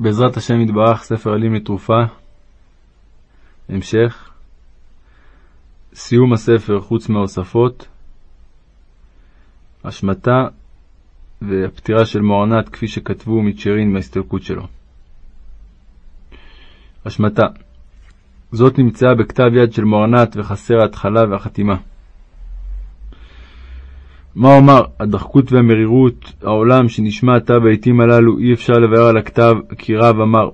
בעזרת השם יתברך, ספר עלים לתרופה, המשך, סיום הספר חוץ מהוספות, השמטה והפטירה של מוארנת כפי שכתבו מצ'רין בהסתלקות שלו. השמטה זאת נמצאה בכתב יד של מוארנת וחסר ההתחלה והחתימה. מה אומר, הדחקות והמרירות, העולם שנשמע עתה בעתים הללו, אי אפשר לבאר על הכתב, כי רב אמר,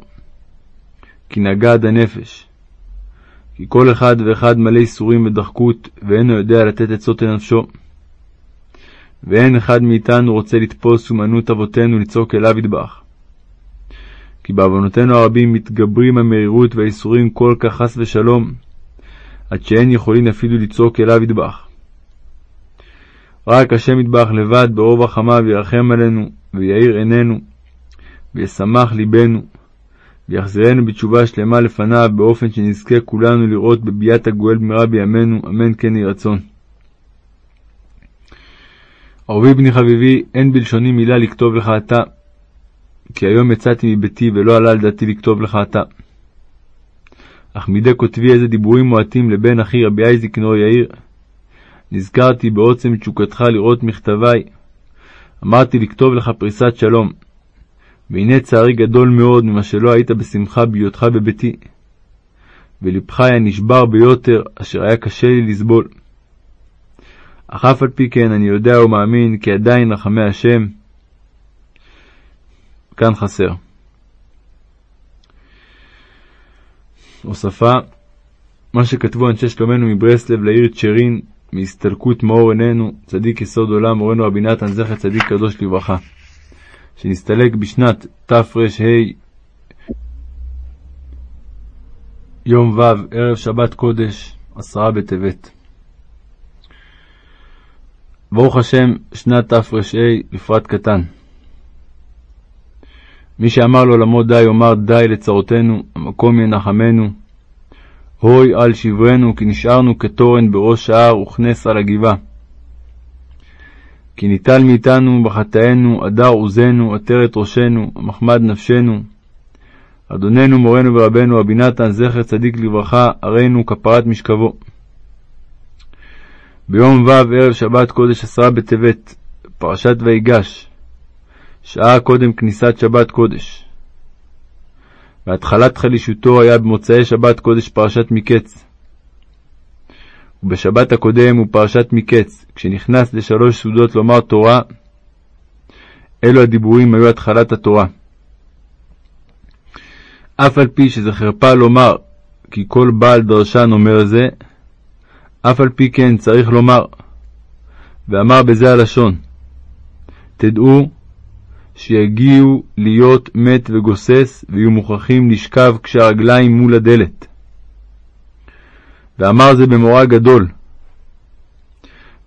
כי נגד הנפש. כי כל אחד ואחד מלא ייסורים ודחקות, ואינו יודע לתת עצות לנפשו. ואין אחד מאיתנו רוצה לתפוס אומנות אבותינו לצעוק אליו ידבח. כי בעוונותינו הרבים מתגברים המרירות והייסורים כל כך חס ושלום, עד שאין יכולים אפילו לצעוק אליו ידבח. רק השם יטבח לבד ברוב רחמיו ירחם עלינו, ויאיר עינינו, וישמח ליבנו, ויחזירנו בתשובה שלמה לפניו, באופן שנזכה כולנו לראות בביאת הגואל במהרה בימינו, אמן כן יהי רצון. אהובי בני חביבי, אין בלשוני מילה לכתוב לך אתה, כי היום יצאתי מביתי ולא עלה על דעתי לכתוב לך אתה. אך מידי כותבי איזה דיבורים מועטים לבן אחי רבי אייזיק נור יאיר, נזכרתי בעוצם תשוקתך לראות מכתבי. אמרתי לכתוב לך פריסת שלום. והנה צערי גדול מאוד ממה שלא היית בשמחה בהיותך בביתי. ולבך היה נשבר ביותר, אשר היה קשה לי לסבול. אך אף על פי כן אני יודע ומאמין כי עדיין רחמי השם כאן חסר. הוספה מה שכתבו אנשי שלומנו מברסלב לעיר צ'רין מהסתלקות מאור עינינו, צדיק יסוד עולם, מורנו רבי נתן, זכר צדיק קדוש לברכה, שנסתלק בשנת תר"ה, יום ו', ערב שבת קודש, עשרה בטבת. ברוך השם, שנת תר"ה, בפרט קטן. מי שאמר לעולמו די, יאמר די לצרותינו, המקום ינחמנו, הוי על שברנו, כי נשארנו כתורן בראש ההר וכנס על הגבעה. כי ניטל מאיתנו בחטאינו, הדר עוזנו, עטרת ראשנו, מחמד נפשנו. אדוננו, מורנו ורבנו, רבי נתן, זכר צדיק לברכה, הרינו כפרת משכבו. ביום ו' ערב שבת קודש עשרה בטבת, פרשת ויגש, שעה קודם כניסת שבת קודש. והתחלת חלישותו היה במוצאי שבת קודש פרשת מקץ. ובשבת הקודם הוא פרשת מקץ, כשנכנס לשלוש סעודות לומר תורה, אלו הדיבורים היו התחלת התורה. אף על פי שזה חרפה לומר, כי כל בעל דרשן אומר זה, אף על פי כן צריך לומר, ואמר בזה הלשון, תדעו שיגיעו להיות מת וגוסס, ויהיו מוכרחים לשכב כשהרגליים מול הדלת. ואמר זה במורא גדול.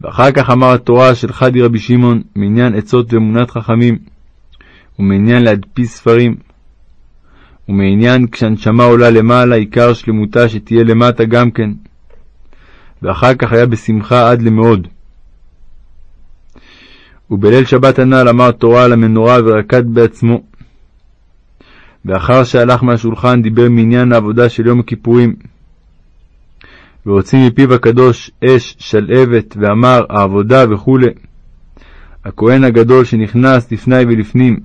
ואחר כך אמר התורה של חדי רבי שמעון מעניין עצות ואמונת חכמים, ומעניין להדפיס ספרים, ומעניין כשהנשמה עולה למעלה, עיקר שלמותה שתהיה למטה גם כן. ואחר כך היה בשמחה עד למאוד. ובליל שבת הנ"ל אמר תורה על המנורה ורקד בעצמו. ואחר שהלך מהשולחן דיבר מעניין העבודה של יום הכיפורים. והוציא מפיו הקדוש אש שלהבת ואמר העבודה וכו'. הכהן הגדול שנכנס לפני ולפנים,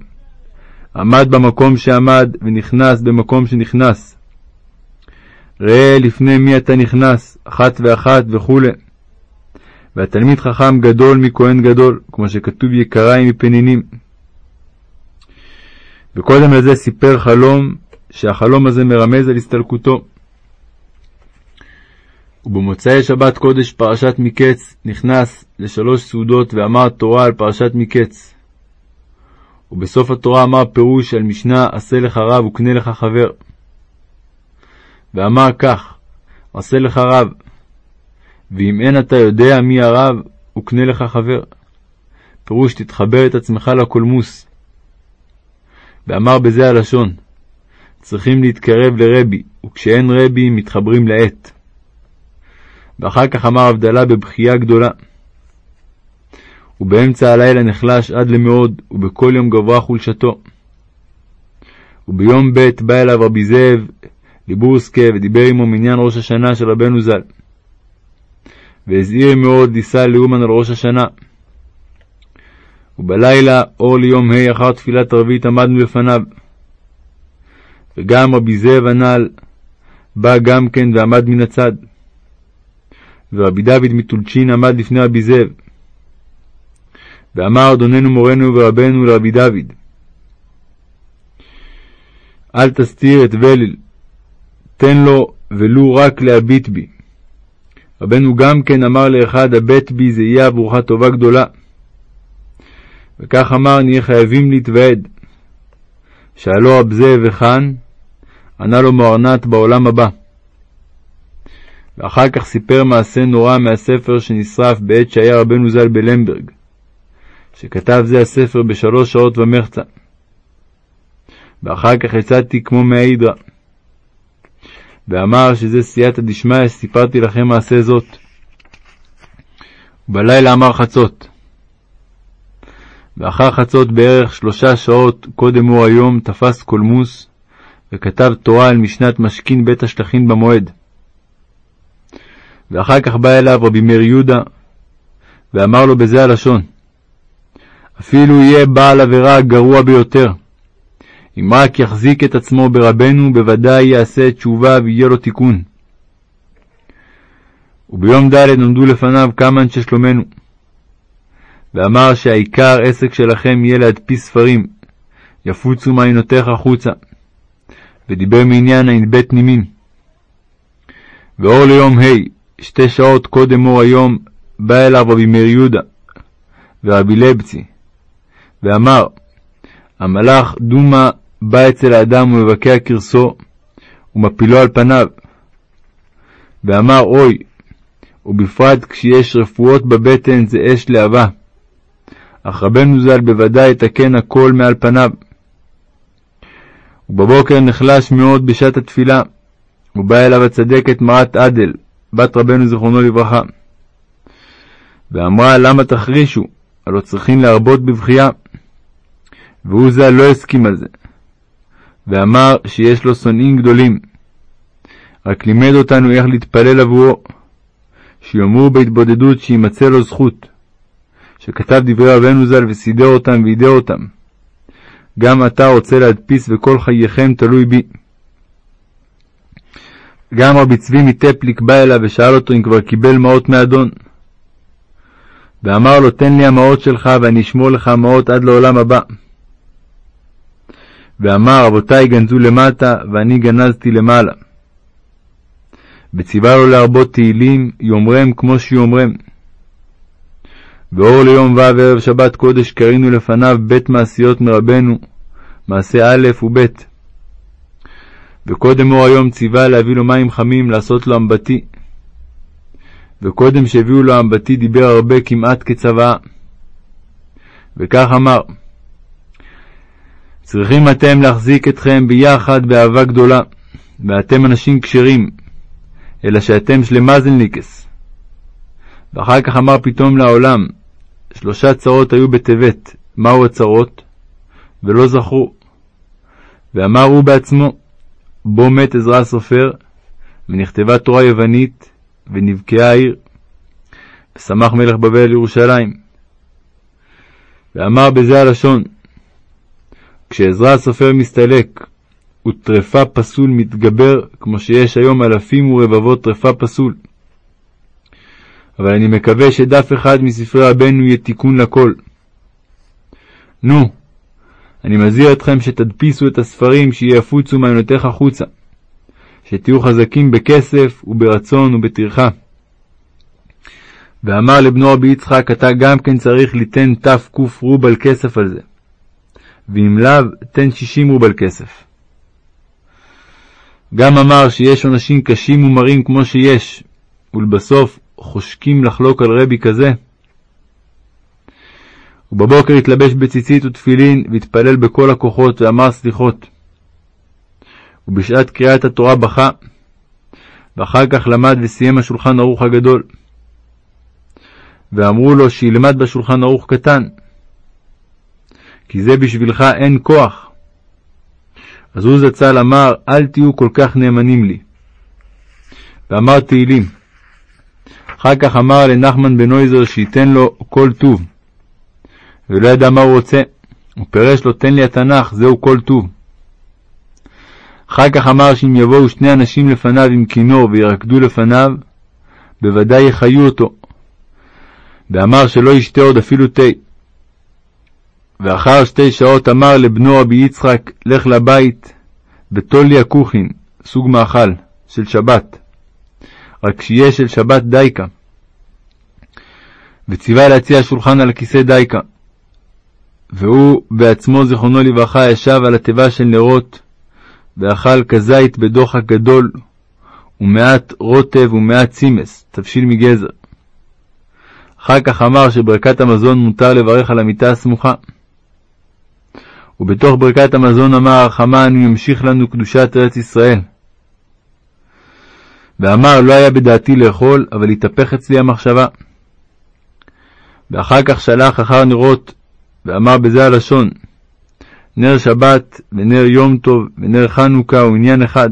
עמד במקום שעמד ונכנס במקום שנכנס. ראה לפני מי אתה נכנס, אחת ואחת וכו'. והתלמיד חכם גדול מכהן גדול, כמו שכתוב יקריים מפנינים. וקודם לזה סיפר חלום, שהחלום הזה מרמז על הסתלקותו. ובמוצאי שבת קודש פרשת מקץ נכנס לשלוש סעודות ואמר תורה על פרשת מקץ. ובסוף התורה אמר פירוש על משנה עשה לך רב וקנה לך חבר. ואמר כך עשה לך רב ואם אין אתה יודע מי הרב, וקנה לך חבר. פירוש תתחבר את עצמך לקולמוס. ואמר בזה הלשון, צריכים להתקרב לרבי, וכשאין רבי מתחברים לעת. ואחר כך אמר הבדלה בבכייה גדולה. ובאמצע הלילה נחלש עד למאוד, ובכל יום גברה חולשתו. וביום ב' בא אליו רבי זאב ליבורסקה ודיבר עמו מניין ראש השנה של רבנו ז"ל. והזהיר מאוד לישא לאומן על ראש השנה. ובלילה, אור ליום ה' אחר תפילת ערבית עמדנו לפניו. וגם רבי זאב הנ"ל בא גם כן ועמד מן הצד. ורבי דוד מטולצ'ין עמד לפני רבי זאב. ואמר אדוננו מורנו ורבנו לרבי דוד, אל תסתיר את וליל, תן לו ולו רק להביט בי. רבנו גם כן אמר לאחד, הבט בי זה יהיה עבורך טובה גדולה. וכך אמר, נהיה חייבים להתוועד. שאלו רב זה וכאן, ענה לו מוארנת בעולם הבא. ואחר כך סיפר מעשה נורא מהספר שנשרף בעת שהיה רבנו ז"ל בלמברג, שכתב זה הספר בשלוש שעות ומחצה. ואחר כך יצאתי כמו מההידרה. ואמר שזה סייעתא דשמיא, סיפרתי לכם מעשה זאת. ובלילה אמר חצות. ואחר חצות בערך שלושה שעות קודם הוא היום תפס קולמוס וכתב תורה על משנת משכין בית השלכין במועד. ואחר כך בא אליו רבי מאיר יהודה ואמר לו בזה הלשון אפילו יהיה בעל עבירה גרוע ביותר, אם רק יחזיק את עצמו ברבנו, בוודאי יעשה תשובה ויהיה לו תיקון. וביום ד' נולדו לפניו כמה אנשי שלומנו, ואמר שהעיקר עסק שלכם יהיה להדפיס ספרים, יפוצו מעיינותיך החוצה, ודיבר מעניין ע"ב נימין. ואור ליום ה', שתי שעות קודם אור היום, בא אליו רבי מאיר יהודה ורבי לבצי, ואמר, המלאך דומא בא אצל האדם ומבקע כרסו, ומפילו על פניו. ואמר, אוי, ובפרט כשיש רפואות בבטן זה אש להבה. אך רבנו ז"ל בוודאי יתקן הכל מעל פניו. ובבוקר נחלש מאוד בשעת התפילה, ובא אליו הצדקת מרת עדל, בת רבנו זיכרונו לברכה. ואמרה, למה תחרישו? הלא צריכים להרבות בבכייה. והוא ז"ל לא הסכים על זה, ואמר שיש לו שונאים גדולים. רק לימד אותנו איך להתפלל עבורו, שיאמרו בהתבודדות שימצא לו זכות, שכתב דברי רבנו ז"ל וסידר אותם וידע אותם. גם אתה רוצה להדפיס וכל חייכם תלוי בי. גם רבי צבי מטפליק בא אליו ושאל אותו אם כבר קיבל מעות מאדון. ואמר לו, תן לי המעות שלך ואני אשמור לך המעות עד לעולם הבא. ואמר, אבותי גנזו למטה, ואני גנזתי למעלה. וציווה לו להרבות תהילים, יאמרם כמו שיאמרם. ואור ליום ו' ערב שבת קודש קרינו לפניו בית מעשיות מרבנו, מעשה א' וב'. וקודם אור היום ציווה להביא לו מים חמים, לעשות לו אמבטי. וקודם שהביאו לו אמבטי דיבר הרבה כמעט כצוואה. וכך אמר, צריכים אתם להחזיק אתכם ביחד באהבה גדולה, ואתם אנשים כשרים, אלא שאתם שלמזלניקס. ואחר כך אמר פתאום לעולם, שלושה צרות היו בטבת, מהו הצרות? ולא זכרו. ואמר הוא בעצמו, בו מת עזרא הסופר, ונכתבה תורה יוונית, ונבקעה העיר. ושמח מלך בבל ירושלים. ואמר בזה הלשון, כשעזרא הסופר מסתלק וטרפה פסול מתגבר, כמו שיש היום אלפים ורבבות טרפה פסול. אבל אני מקווה שדף אחד מספרי רבנו יהיה תיקון לכל. נו, אני מזהיר אתכם שתדפיסו את הספרים שיפוצו מעיינותיך החוצה, שתהיו חזקים בכסף וברצון ובטרחה. ואמר לבנו רבי יצחק, אתה גם כן צריך ליתן תק רובל כסף על זה. ואם לאו, תן שישים רובל כסף. גם אמר שיש עונשים קשים ומרים כמו שיש, ולבסוף חושקים לחלוק על רבי כזה. ובבוקר התלבש בציצית ותפילין, והתפלל בכל הכוחות, ואמר סליחות. ובשעת קריאת התורה בכה, ואחר כך למד וסיים השולחן ערוך הגדול. ואמרו לו שילמד בשולחן ערוך קטן, כי זה בשבילך אין כוח. אז הוא זצ"ל אמר, אל תהיו כל כך נאמנים לי. ואמר תהילים. אחר כך אמר לנחמן בן עוזר שייתן לו כל טוב. ולא ידע מה הוא רוצה. הוא פירש לו, תן לי התנ"ך, זהו כל טוב. אחר כך אמר שאם יבואו שני אנשים לפניו עם כינור וירקדו לפניו, בוודאי יחיו אותו. ואמר שלא ישתה עוד אפילו תה. ואחר שתי שעות אמר לבנו רבי יצחק, לך לבית, וטול לי הכוכין, סוג מאכל, של שבת, רק שיהיה של שבת דייקה. וציווה להציע שולחן על כיסא דייקה. והוא בעצמו, זיכרונו לברכה, ישב על התיבה של נרות, ואכל כזית בדוחק גדול, ומעט רוטב ומעט צימס, תבשיל מגזר. אחר כך אמר שברכת המזון מותר לברך על המיטה הסמוכה. ובתוך ברכת המזון אמר הרחמן, הוא ימשיך לנו קדושת ארץ ישראל. ואמר, לא היה בדעתי לאכול, אבל התהפך אצלי המחשבה. ואחר כך שלח אחר נרות, ואמר בזה הלשון, נר שבת ונר יום טוב ונר חנוכה הוא עניין אחד.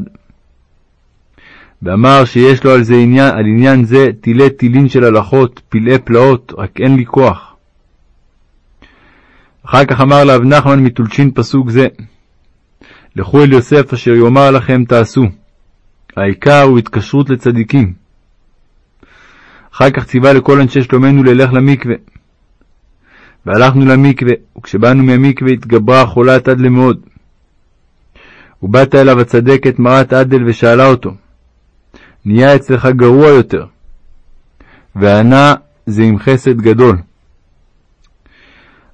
ואמר שיש לו על, עניין, על עניין זה תילי תילין של הלכות, פלאי פלאות, רק אין לי כוח. אחר כך אמר לאב נחמן מטולשין פסוק זה, לכו אל יוסף אשר יאמר לכם תעשו, העיקר הוא התקשרות לצדיקים. אחר כך ציווה לכל אנשי שלומנו ללך למקווה. והלכנו למקווה, וכשבאנו מהמקווה התגברה החולת עד למאוד. ובאת אליו הצדקת מרת עדל ושאלה אותו, נהיה אצלך גרוע יותר. וענה זה עם חסד גדול.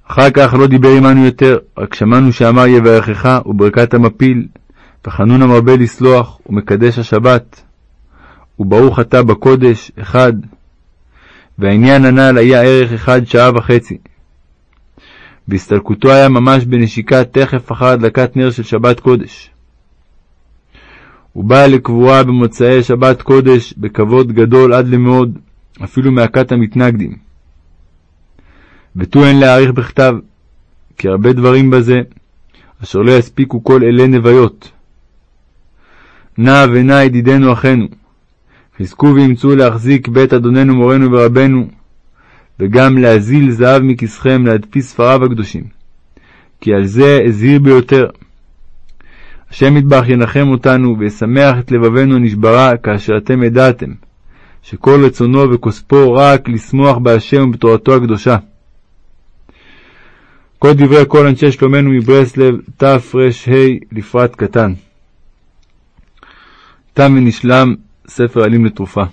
אחר כך לא דיבר עמנו יותר, רק שמענו שאמר יברכך וברכת המפיל, וחנון המרבה לסלוח, ומקדש השבת. וברוך אתה בקודש, אחד. והעניין הנ"ל היה ערך אחד שעה וחצי. והסתלקותו היה ממש בנשיקה תכף אחר הדלקת נר של שבת קודש. הוא בא לקבורה במוצאי שבת קודש בכבוד גדול עד למאוד, אפילו מהכת המתנגדים. ותו אין להעריך בכתב, כי הרבה דברים בזה, אשר לא יספיקו כל אלי נוויות. נע ונע ידידנו אחינו, חזקו ואמצו להחזיק בית אדוננו מורנו ורבנו, וגם להזיל זהב מכיסכם להדפיס ספריו הקדושים, כי על זה הזהיר ביותר. השם יטבח ינחם אותנו וישמח את לבבנו הנשברה כאשר אתם ידעתם שכל רצונו וכוספו רק לשמוח בהשם ובתורתו הקדושה. כל דברי כל אנשי שלומנו מברסלב, תר"ה לפרט קטן. תם ונשלם ספר עלים לתרופה.